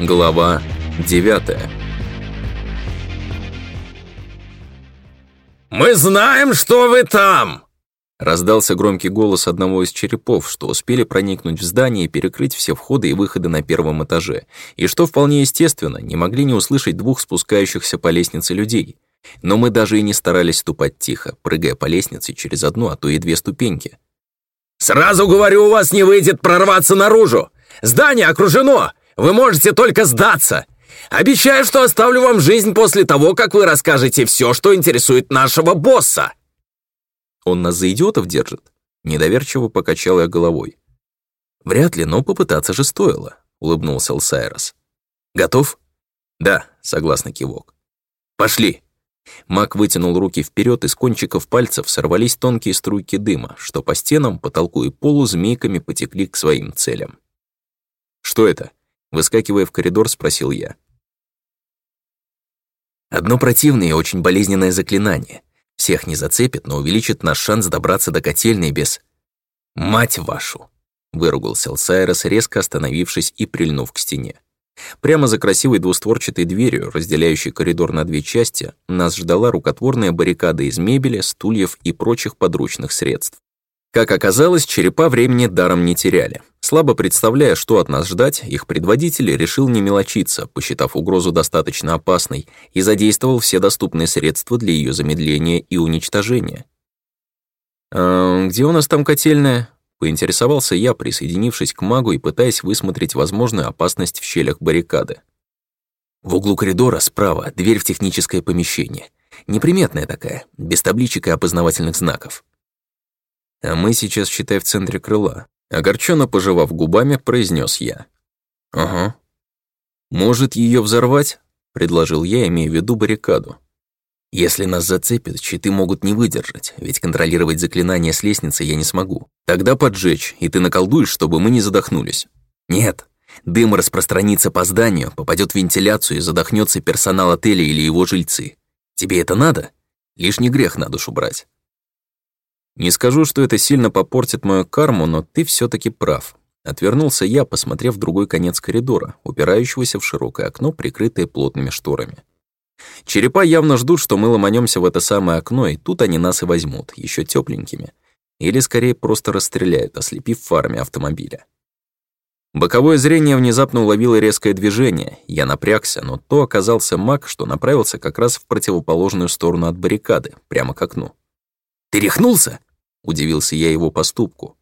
Глава 9 «Мы знаем, что вы там!» Раздался громкий голос одного из черепов, что успели проникнуть в здание и перекрыть все входы и выходы на первом этаже, и что вполне естественно, не могли не услышать двух спускающихся по лестнице людей. Но мы даже и не старались ступать тихо, прыгая по лестнице через одну, а то и две ступеньки. «Сразу говорю, у вас не выйдет прорваться наружу! Здание окружено! Вы можете только сдаться. Обещаю, что оставлю вам жизнь после того, как вы расскажете все, что интересует нашего босса». «Он нас за идиотов держит?» Недоверчиво покачал я головой. «Вряд ли, но попытаться же стоило», — улыбнулся Лсайрос. «Готов?» «Да», — согласно кивок. «Пошли!» Мак вытянул руки вперед, из кончиков пальцев сорвались тонкие струйки дыма, что по стенам, потолку и полу змейками потекли к своим целям. «Что это?» Выскакивая в коридор, спросил я. Одно противное и очень болезненное заклинание. Всех не зацепит, но увеличит наш шанс добраться до котельной без... «Мать вашу!» — выругался Алсайрос, резко остановившись и прильнув к стене. Прямо за красивой двустворчатой дверью, разделяющей коридор на две части, нас ждала рукотворная баррикада из мебели, стульев и прочих подручных средств. Как оказалось, черепа времени даром не теряли. Слабо представляя, что от нас ждать, их предводитель решил не мелочиться, посчитав угрозу достаточно опасной, и задействовал все доступные средства для ее замедления и уничтожения. «А, «Где у нас там котельная?» — поинтересовался я, присоединившись к магу и пытаясь высмотреть возможную опасность в щелях баррикады. «В углу коридора справа дверь в техническое помещение. Неприметная такая, без табличек и опознавательных знаков». «А мы сейчас, считай, в центре крыла», Огорченно пожевав губами, произнес я. «Ага». «Может, ее взорвать?» — предложил я, имея в виду баррикаду. «Если нас зацепят, щиты могут не выдержать, ведь контролировать заклинание с лестницы я не смогу. Тогда поджечь, и ты наколдуешь, чтобы мы не задохнулись». «Нет, дым распространится по зданию, попадет в вентиляцию и задохнется персонал отеля или его жильцы. Тебе это надо? Лишний грех на душу брать». Не скажу, что это сильно попортит мою карму, но ты все-таки прав. Отвернулся я, посмотрев в другой конец коридора, упирающегося в широкое окно, прикрытое плотными шторами. Черепа явно ждут, что мы ломанемся в это самое окно, и тут они нас и возьмут, еще тёпленькими, Или скорее просто расстреляют, ослепив фарами автомобиля. Боковое зрение внезапно уловило резкое движение. Я напрягся, но то оказался маг, что направился как раз в противоположную сторону от баррикады, прямо к окну. «Перехнулся?» — удивился я его поступку.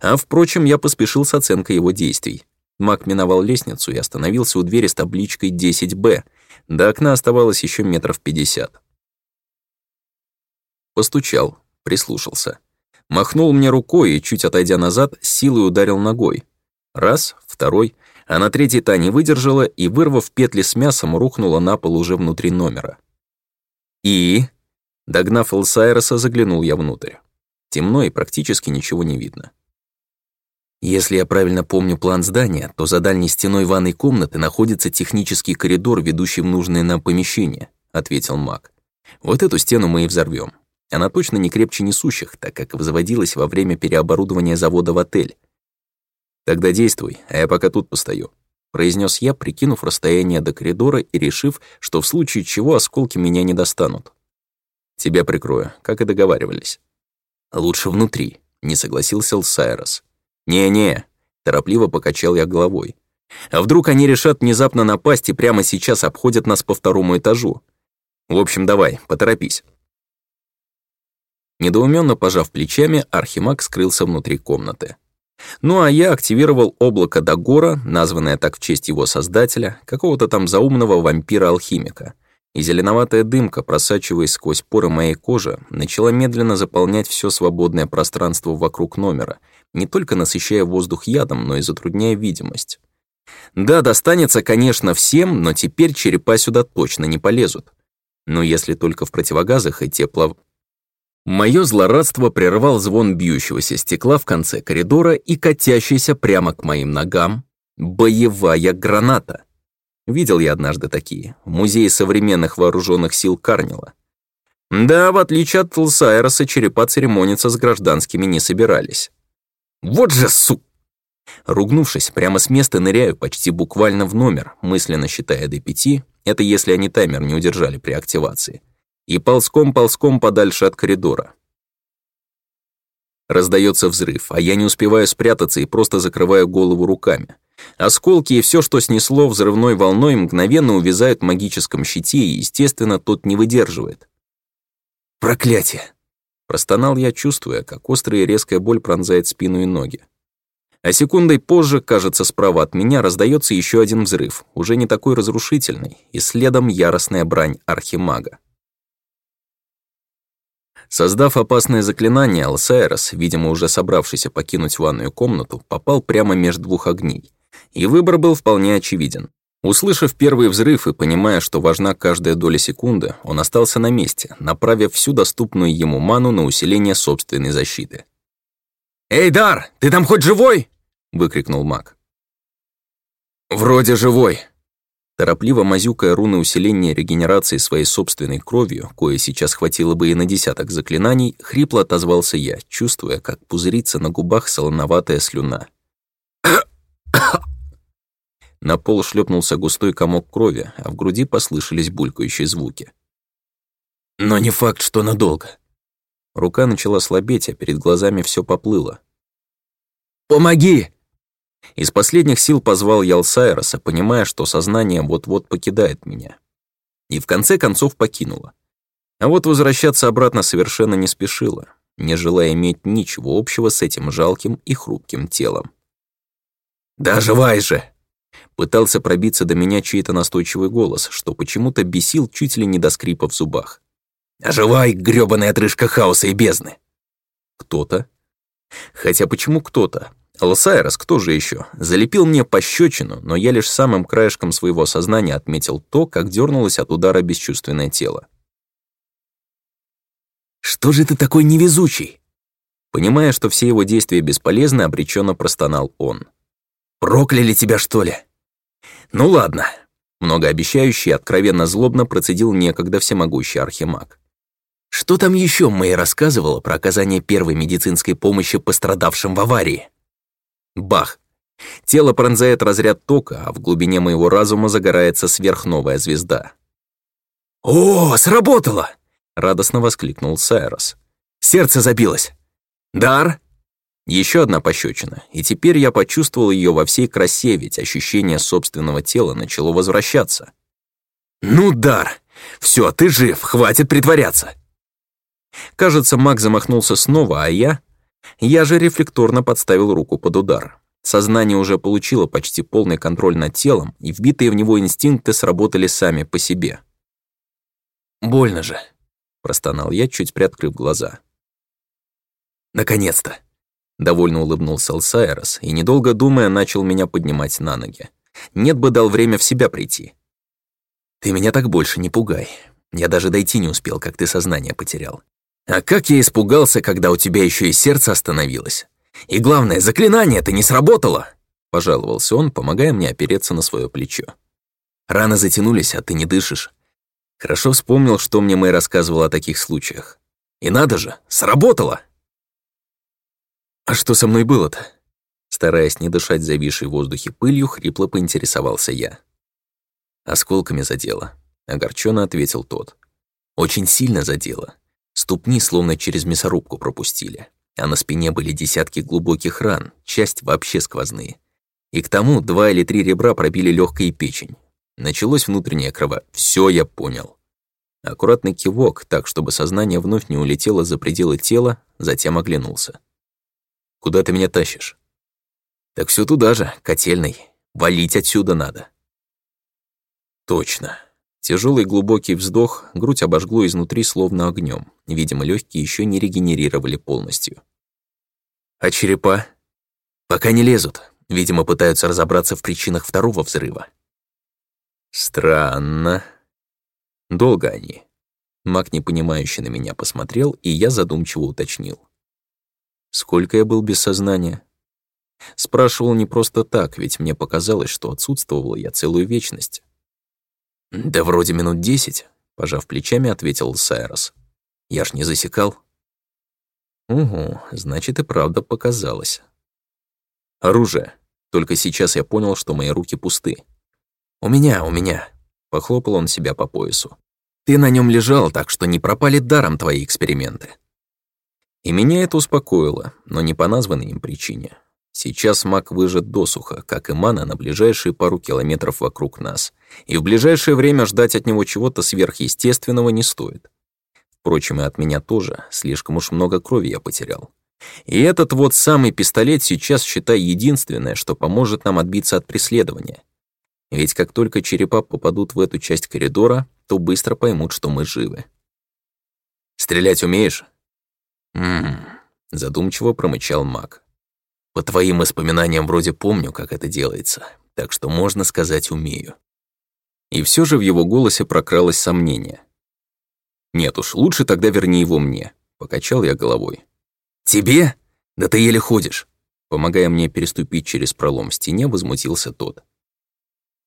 А, впрочем, я поспешил с оценкой его действий. Мак миновал лестницу и остановился у двери с табличкой 10Б. До окна оставалось еще метров пятьдесят. Постучал, прислушался. Махнул мне рукой и, чуть отойдя назад, силой ударил ногой. Раз, второй, а на третий та не выдержала и, вырвав петли с мясом, рухнула на пол уже внутри номера. «И?» Догнав Элсайроса, заглянул я внутрь. Темно и практически ничего не видно. Если я правильно помню план здания, то за дальней стеной ванной комнаты находится технический коридор, ведущий в нужное нам помещение, ответил маг. Вот эту стену мы и взорвем. Она точно не крепче несущих, так как возводилась во время переоборудования завода в отель. Тогда действуй, а я пока тут постою, произнес я, прикинув расстояние до коридора и решив, что в случае чего осколки меня не достанут. Тебя прикрою, как и договаривались». «Лучше внутри», — не согласился Лсайрос. «Не-не», — торопливо покачал я головой. «А вдруг они решат внезапно напасть и прямо сейчас обходят нас по второму этажу? В общем, давай, поторопись». Недоуменно пожав плечами, Архимаг скрылся внутри комнаты. Ну а я активировал облако Дагора, названное так в честь его создателя, какого-то там заумного вампира-алхимика и зеленоватая дымка, просачиваясь сквозь поры моей кожи, начала медленно заполнять все свободное пространство вокруг номера, не только насыщая воздух ядом, но и затрудняя видимость. Да, достанется, конечно, всем, но теперь черепа сюда точно не полезут. Но если только в противогазах и тепло... Моё злорадство прервал звон бьющегося стекла в конце коридора и катящийся прямо к моим ногам боевая граната. Видел я однажды такие, в музее современных вооруженных сил Карнила. Да, в отличие от Тлсайроса, черепа церемониться с гражданскими не собирались. Вот же су... Ругнувшись, прямо с места ныряю почти буквально в номер, мысленно считая до пяти, это если они таймер не удержали при активации, и ползком-ползком подальше от коридора. Раздается взрыв, а я не успеваю спрятаться и просто закрываю голову руками. Осколки и все, что снесло взрывной волной, мгновенно увязают в магическом щите, и, естественно, тот не выдерживает. «Проклятие!» Простонал я, чувствуя, как острая резкая боль пронзает спину и ноги. А секундой позже, кажется, справа от меня раздается еще один взрыв, уже не такой разрушительный, и следом яростная брань архимага. Создав опасное заклинание, Алсайрос, видимо, уже собравшийся покинуть ванную комнату, попал прямо между двух огней. И выбор был вполне очевиден. Услышав первый взрыв и понимая, что важна каждая доля секунды, он остался на месте, направив всю доступную ему ману на усиление собственной защиты. «Эй, Дар, ты там хоть живой?» — выкрикнул маг. «Вроде живой». Торопливо мазюкая руны усиления регенерации своей собственной кровью, кое сейчас хватило бы и на десяток заклинаний, хрипло отозвался я, чувствуя, как пузырится на губах солоноватая слюна, на пол шлепнулся густой комок крови, а в груди послышались булькающие звуки. «Но не факт, что надолго». Рука начала слабеть, а перед глазами все поплыло. «Помоги!» Из последних сил позвал Ялсайроса, понимая, что сознание вот-вот покидает меня. И в конце концов покинуло. А вот возвращаться обратно совершенно не спешила, не желая иметь ничего общего с этим жалким и хрупким телом. «Да, живай же!» пытался пробиться до меня чей-то настойчивый голос, что почему-то бесил чуть ли не до скрипа в зубах. «Оживай, грёбаная отрыжка хаоса и бездны!» Кто-то? Хотя почему кто-то? Лосайрос, кто же еще? Залепил мне пощечину, но я лишь самым краешком своего сознания отметил то, как дернулось от удара бесчувственное тело. «Что же ты такой невезучий?» Понимая, что все его действия бесполезны, обреченно простонал он. «Прокляли тебя, что ли?» «Ну ладно», — многообещающий откровенно злобно процедил некогда всемогущий архимаг. «Что там еще Мэй рассказывала про оказание первой медицинской помощи пострадавшим в аварии?» Бах! Тело пронзает разряд тока, а в глубине моего разума загорается сверхновая звезда. «О, сработало!» — радостно воскликнул Сайрос. «Сердце забилось!» «Дар!» Еще одна пощечина, и теперь я почувствовал ее во всей красе, ведь ощущение собственного тела начало возвращаться. «Ну, Дар! Все, ты жив, хватит притворяться!» Кажется, Маг замахнулся снова, а я... Я же рефлекторно подставил руку под удар. Сознание уже получило почти полный контроль над телом, и вбитые в него инстинкты сработали сами по себе. «Больно же», — простонал я, чуть приоткрыв глаза. «Наконец-то!» Довольно улыбнулся Алсайрос и, недолго думая, начал меня поднимать на ноги. Нет бы дал время в себя прийти. «Ты меня так больше не пугай. Я даже дойти не успел, как ты сознание потерял. А как я испугался, когда у тебя еще и сердце остановилось. И главное, заклинание-то не сработало!» Пожаловался он, помогая мне опереться на свое плечо. «Раны затянулись, а ты не дышишь. Хорошо вспомнил, что мне Мэй рассказывал о таких случаях. И надо же, сработало!» «А что со мной было-то?» Стараясь не дышать зависшей в воздухе пылью, хрипло поинтересовался я. «Осколками задело», — огорченно ответил тот. «Очень сильно задело. Ступни словно через мясорубку пропустили, а на спине были десятки глубоких ран, часть вообще сквозные. И к тому два или три ребра пробили легкая печень. Началось внутреннее крово. Все я понял». Аккуратный кивок, так чтобы сознание вновь не улетело за пределы тела, затем оглянулся. Куда ты меня тащишь?» «Так все туда же, котельный. Валить отсюда надо». «Точно». Тяжелый глубокий вздох, грудь обожгло изнутри словно огнем. Видимо, легкие еще не регенерировали полностью. «А черепа?» «Пока не лезут. Видимо, пытаются разобраться в причинах второго взрыва». «Странно. Долго они». Мак непонимающе на меня посмотрел, и я задумчиво уточнил. Сколько я был без сознания? Спрашивал не просто так, ведь мне показалось, что отсутствовала я целую вечность. «Да вроде минут десять», — пожав плечами, ответил Сайрос. «Я ж не засекал». «Угу, значит и правда показалось». «Оружие. Только сейчас я понял, что мои руки пусты». «У меня, у меня», — похлопал он себя по поясу. «Ты на нем лежал, так что не пропали даром твои эксперименты». И меня это успокоило, но не по названной им причине. Сейчас маг выжат досуха, как и мана на ближайшие пару километров вокруг нас, и в ближайшее время ждать от него чего-то сверхъестественного не стоит. Впрочем, и от меня тоже, слишком уж много крови я потерял. И этот вот самый пистолет сейчас, считай, единственное, что поможет нам отбиться от преследования. Ведь как только черепа попадут в эту часть коридора, то быстро поймут, что мы живы. «Стрелять умеешь?» Мм. задумчиво промычал маг. По твоим воспоминаниям вроде помню, как это делается, так что можно сказать умею. И все же в его голосе прокралось сомнение. «Нет уж, лучше тогда верни его мне», — покачал я головой. «Тебе? Да ты еле ходишь!» Помогая мне переступить через пролом в стене, возмутился тот.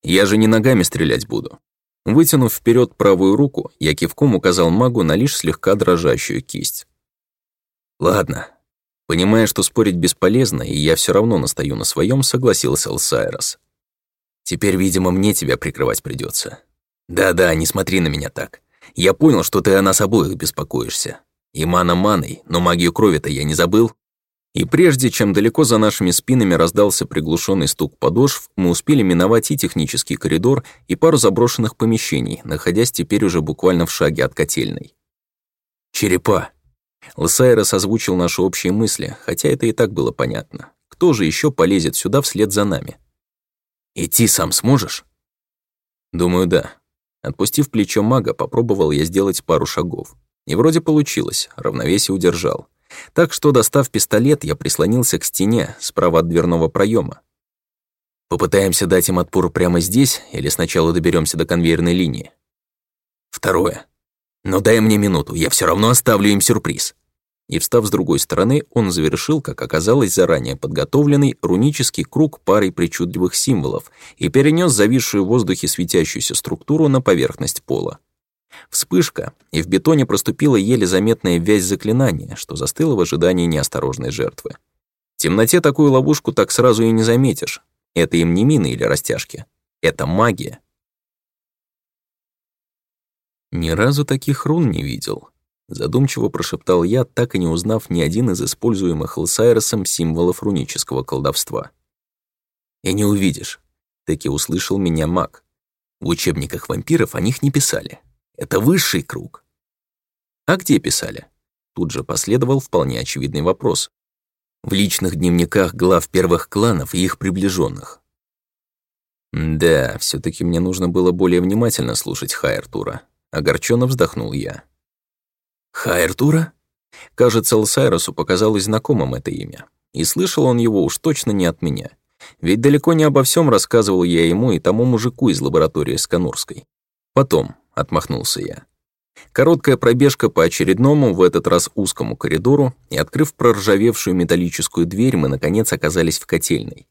«Я же не ногами стрелять буду». Вытянув вперед правую руку, я кивком указал магу на лишь слегка дрожащую кисть. «Ладно. Понимая, что спорить бесполезно, и я все равно настаю на своем, согласился Лсайрос. «Теперь, видимо, мне тебя прикрывать придется. «Да-да, не смотри на меня так. Я понял, что ты о нас обоих беспокоишься. И мана маной, но магию крови-то я не забыл». И прежде чем далеко за нашими спинами раздался приглушенный стук подошв, мы успели миновать и технический коридор, и пару заброшенных помещений, находясь теперь уже буквально в шаге от котельной. «Черепа!» Лысайра созвучил наши общие мысли, хотя это и так было понятно. Кто же еще полезет сюда вслед за нами? «Идти сам сможешь?» «Думаю, да». Отпустив плечо мага, попробовал я сделать пару шагов. И вроде получилось, равновесие удержал. Так что, достав пистолет, я прислонился к стене, справа от дверного проема. Попытаемся дать им отпор прямо здесь или сначала доберемся до конвейерной линии? Второе. Но дай мне минуту, я все равно оставлю им сюрприз. И встав с другой стороны, он завершил, как оказалось, заранее подготовленный рунический круг парой причудливых символов и перенес зависшую в воздухе светящуюся структуру на поверхность пола. Вспышка, и в бетоне проступила еле заметная вязь заклинания, что застыло в ожидании неосторожной жертвы. В темноте такую ловушку так сразу и не заметишь. Это им не мины или растяжки. Это магия, ни разу таких рун не видел. Задумчиво прошептал я, так и не узнав ни один из используемых Лсайросом символов рунического колдовства. «И не увидишь», — таки услышал меня маг. «В учебниках вампиров о них не писали. Это высший круг». «А где писали?» Тут же последовал вполне очевидный вопрос. «В личных дневниках глав первых кланов и их приближенных. Да, все таки мне нужно было более внимательно слушать Хай Артура огорченно вздохнул я. «Хайртура?» Кажется, Лсайросу показалось знакомым это имя. И слышал он его уж точно не от меня. Ведь далеко не обо всем рассказывал я ему и тому мужику из лаборатории Сканурской. «Потом», — отмахнулся я. Короткая пробежка по очередному, в этот раз узкому коридору, и открыв проржавевшую металлическую дверь, мы, наконец, оказались в котельной.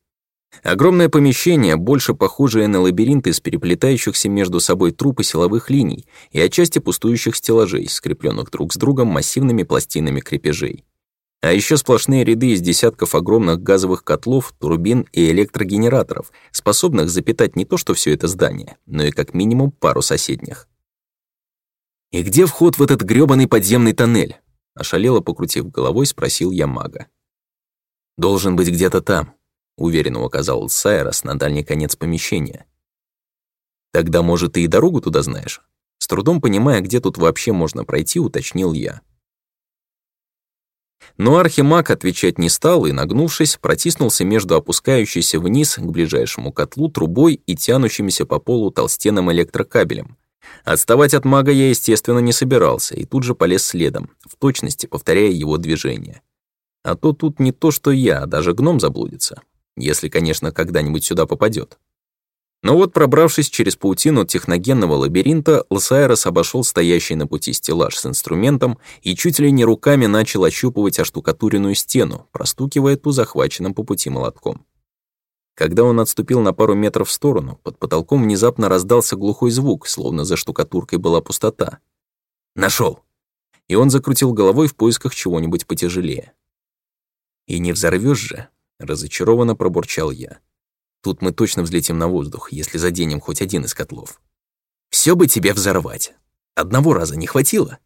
Огромное помещение, больше похожее на лабиринт из переплетающихся между собой трупы силовых линий и отчасти пустующих стеллажей, скрепленных друг с другом массивными пластинами крепежей. А еще сплошные ряды из десятков огромных газовых котлов, турбин и электрогенераторов, способных запитать не то что все это здание, но и как минимум пару соседних. «И где вход в этот грёбаный подземный тоннель?» Ошалело покрутив головой, спросил я мага. «Должен быть где-то там», — уверенно указал Сайрос на дальний конец помещения. «Тогда, может, ты и дорогу туда знаешь?» С трудом понимая, где тут вообще можно пройти, уточнил я. Но Архимаг отвечать не стал и, нагнувшись, протиснулся между опускающейся вниз к ближайшему котлу трубой и тянущимся по полу толстенным электрокабелем. Отставать от мага я, естественно, не собирался и тут же полез следом, в точности повторяя его движение. А то тут не то, что я, даже гном заблудится если, конечно, когда-нибудь сюда попадет. Но вот, пробравшись через паутину техногенного лабиринта, Лосайрос обошел стоящий на пути стеллаж с инструментом и чуть ли не руками начал ощупывать оштукатуренную стену, простукивая ту захваченным по пути молотком. Когда он отступил на пару метров в сторону, под потолком внезапно раздался глухой звук, словно за штукатуркой была пустота. Нашел! И он закрутил головой в поисках чего-нибудь потяжелее. «И не взорвешь же?» Разочарованно пробурчал я. Тут мы точно взлетим на воздух, если заденем хоть один из котлов. Все бы тебе взорвать. Одного раза не хватило.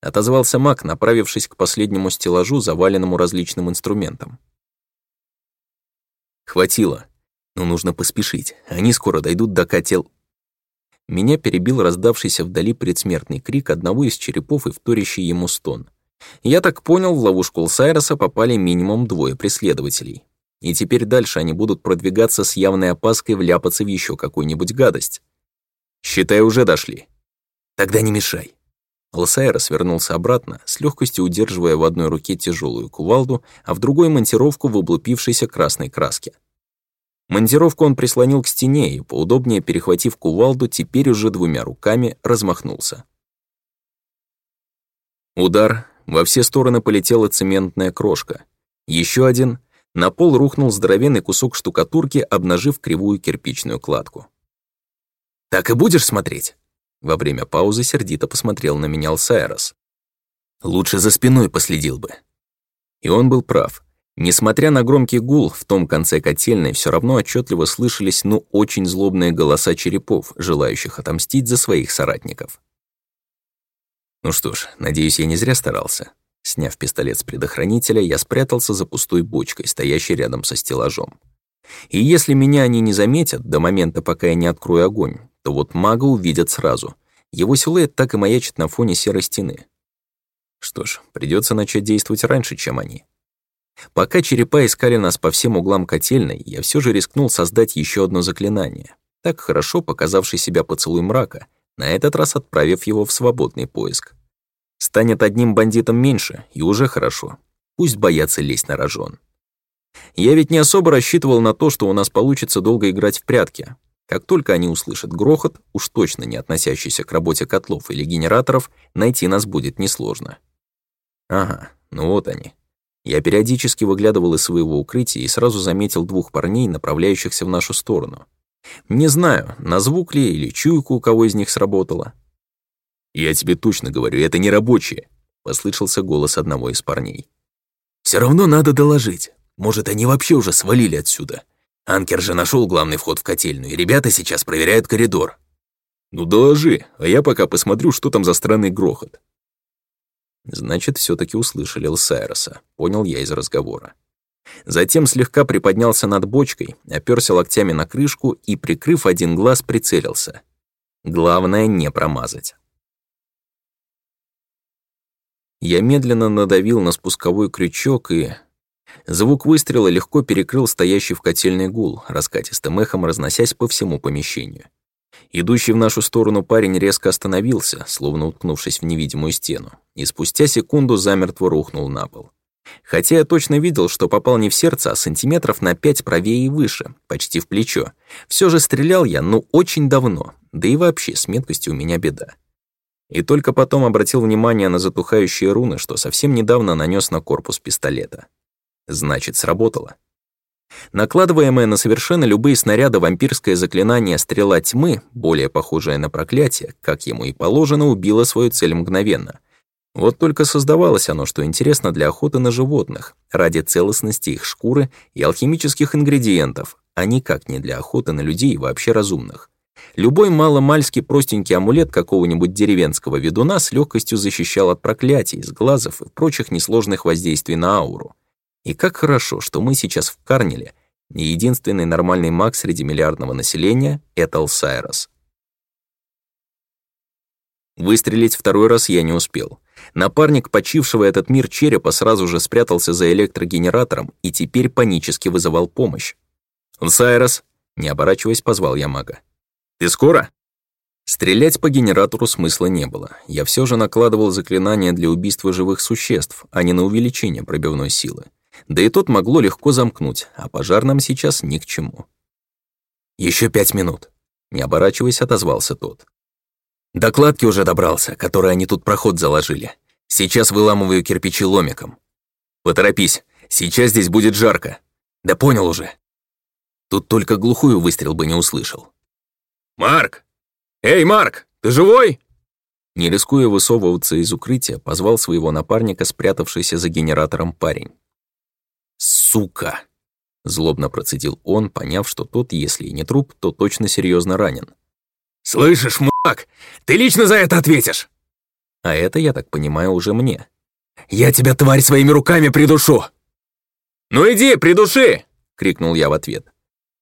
Отозвался маг, направившись к последнему стеллажу, заваленному различным инструментом. Хватило. Но нужно поспешить. Они скоро дойдут до котел... Меня перебил раздавшийся вдали предсмертный крик одного из черепов и вторящий ему стон. Я так понял, в ловушку Лсайроса попали минимум двое преследователей. И теперь дальше они будут продвигаться с явной опаской вляпаться в еще какую-нибудь гадость. Считай, уже дошли. Тогда не мешай. Лосай свернулся обратно, с легкостью удерживая в одной руке тяжелую кувалду, а в другой монтировку в облупившейся красной краске. Монтировку он прислонил к стене и, поудобнее перехватив кувалду, теперь уже двумя руками размахнулся. Удар. Во все стороны полетела цементная крошка. Еще один, на пол рухнул здоровенный кусок штукатурки, обнажив кривую кирпичную кладку. «Так и будешь смотреть?» Во время паузы сердито посмотрел на меня Алсайрос. «Лучше за спиной последил бы». И он был прав. Несмотря на громкий гул, в том конце котельной все равно отчетливо слышались ну очень злобные голоса черепов, желающих отомстить за своих соратников. Ну что ж, надеюсь, я не зря старался. Сняв пистолет с предохранителя, я спрятался за пустой бочкой, стоящей рядом со стеллажом. И если меня они не заметят, до момента, пока я не открою огонь, то вот мага увидят сразу. Его силуэт так и маячит на фоне серой стены. Что ж, придется начать действовать раньше, чем они. Пока черепа искали нас по всем углам котельной, я все же рискнул создать еще одно заклинание, так хорошо показавший себя поцелуй мрака, на этот раз отправив его в свободный поиск. Станет одним бандитом меньше, и уже хорошо. Пусть боятся лезть на рожон. Я ведь не особо рассчитывал на то, что у нас получится долго играть в прятки. Как только они услышат грохот, уж точно не относящийся к работе котлов или генераторов, найти нас будет несложно. Ага, ну вот они. Я периодически выглядывал из своего укрытия и сразу заметил двух парней, направляющихся в нашу сторону. Не знаю, на звук ли или чуйку у кого из них сработало, «Я тебе точно говорю, это не рабочие», — послышался голос одного из парней. «Все равно надо доложить. Может, они вообще уже свалили отсюда. Анкер же нашел главный вход в котельную, и ребята сейчас проверяют коридор». «Ну доложи, а я пока посмотрю, что там за странный грохот». Значит, все таки услышали Лсайроса, понял я из разговора. Затем слегка приподнялся над бочкой, оперся локтями на крышку и, прикрыв один глаз, прицелился. Главное — не промазать. Я медленно надавил на спусковой крючок и... Звук выстрела легко перекрыл стоящий в котельной гул, раскатистым эхом разносясь по всему помещению. Идущий в нашу сторону парень резко остановился, словно уткнувшись в невидимую стену, и спустя секунду замертво рухнул на пол. Хотя я точно видел, что попал не в сердце, а сантиметров на пять правее и выше, почти в плечо. Все же стрелял я, но очень давно, да и вообще с меткостью у меня беда и только потом обратил внимание на затухающие руны, что совсем недавно нанес на корпус пистолета. Значит, сработало. Накладываемое на совершенно любые снаряды вампирское заклинание «Стрела тьмы», более похожее на проклятие, как ему и положено, убило свою цель мгновенно. Вот только создавалось оно, что интересно для охоты на животных, ради целостности их шкуры и алхимических ингредиентов, а никак не для охоты на людей и вообще разумных. Любой маломальски простенький амулет какого-нибудь деревенского ведуна с легкостью защищал от проклятий, сглазов и прочих несложных воздействий на ауру. И как хорошо, что мы сейчас в Карнеле, и единственный нормальный маг среди миллиардного населения — это Алсайрос. Выстрелить второй раз я не успел. Напарник почившего этот мир черепа сразу же спрятался за электрогенератором и теперь панически вызывал помощь. Алсайрос, — не оборачиваясь, позвал я мага. «Ты скоро?» Стрелять по генератору смысла не было. Я все же накладывал заклинания для убийства живых существ, а не на увеличение пробивной силы. Да и тот могло легко замкнуть, а пожар нам сейчас ни к чему. Еще пять минут», — не оборачиваясь, отозвался тот. «До кладки уже добрался, которой они тут проход заложили. Сейчас выламываю кирпичи ломиком. Поторопись, сейчас здесь будет жарко. Да понял уже». Тут только глухую выстрел бы не услышал. Марк! Эй, Марк, ты живой?» Не рискуя высовываться из укрытия, позвал своего напарника, спрятавшийся за генератором парень. «Сука!» — злобно процедил он, поняв, что тот, если и не труп, то точно серьезно ранен. «Слышишь, мудак, ты лично за это ответишь!» «А это, я так понимаю, уже мне». «Я тебя, тварь, своими руками придушу!» «Ну иди, придуши!» — крикнул я в ответ.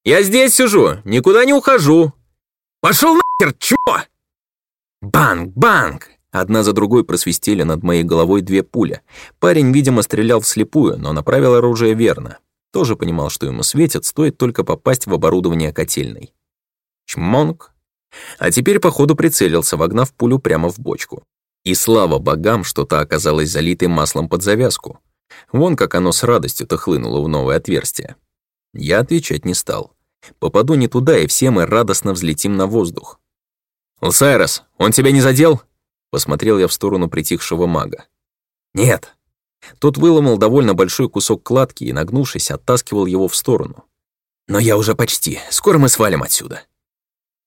«Я здесь сижу, никуда не ухожу!» Пошел нахер, чмо! Банг, банг! Одна за другой просвистели над моей головой две пули. Парень, видимо, стрелял вслепую, но направил оружие верно. Тоже понимал, что ему светят, стоит только попасть в оборудование котельной. Чмонг! А теперь, походу, прицелился, вогнав пулю прямо в бочку. И слава богам, что та оказалась залитой маслом под завязку. Вон как оно с радостью-то хлынуло в новое отверстие. Я отвечать не стал. Попаду не туда, и все мы радостно взлетим на воздух. «Лсайрос, он тебя не задел?» Посмотрел я в сторону притихшего мага. «Нет». Тот выломал довольно большой кусок кладки и, нагнувшись, оттаскивал его в сторону. «Но я уже почти. Скоро мы свалим отсюда».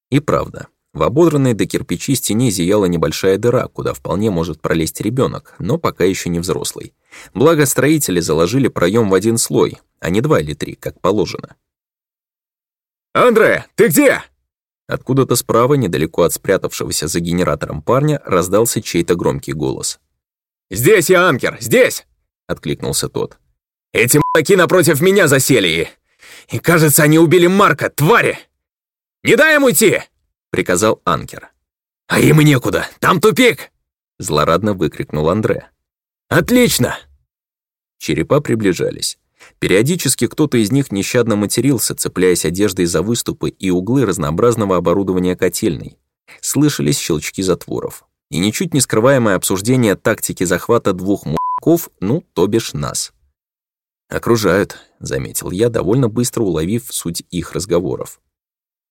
И правда, в ободранной до кирпичи стене зияла небольшая дыра, куда вполне может пролезть ребенок, но пока еще не взрослый. Благо, строители заложили проем в один слой, а не два или три, как положено. «Андре, ты где?» Откуда-то справа, недалеко от спрятавшегося за генератором парня, раздался чей-то громкий голос. «Здесь я, Анкер, здесь!» — откликнулся тот. «Эти маки напротив меня засели, и... и, кажется, они убили Марка, твари! Не дай им уйти!» — приказал Анкер. «А им некуда, там тупик!» — злорадно выкрикнул Андре. «Отлично!» Черепа приближались. Периодически кто-то из них нещадно матерился, цепляясь одеждой за выступы и углы разнообразного оборудования котельной. Слышались щелчки затворов. И ничуть не скрываемое обсуждение тактики захвата двух мужиков, ну, то бишь нас. «Окружают», — заметил я, довольно быстро уловив суть их разговоров.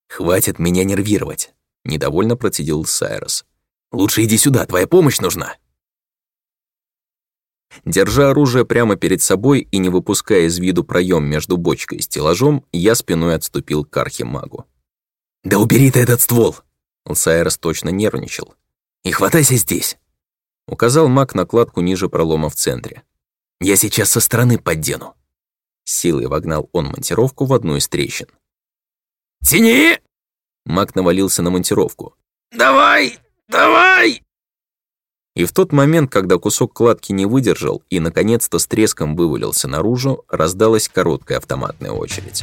«Хватит меня нервировать», — недовольно процедил Сайрос. «Лучше иди сюда, твоя помощь нужна». Держа оружие прямо перед собой и не выпуская из виду проем между бочкой и стеллажом, я спиной отступил к архимагу. «Да убери ты этот ствол!» Алсайрос точно нервничал. «И хватайся здесь!» Указал маг накладку ниже пролома в центре. «Я сейчас со стороны поддену!» Силой вогнал он монтировку в одну из трещин. «Тяни!» Маг навалился на монтировку. «Давай! Давай!» И в тот момент, когда кусок кладки не выдержал и, наконец-то, с треском вывалился наружу, раздалась короткая автоматная очередь.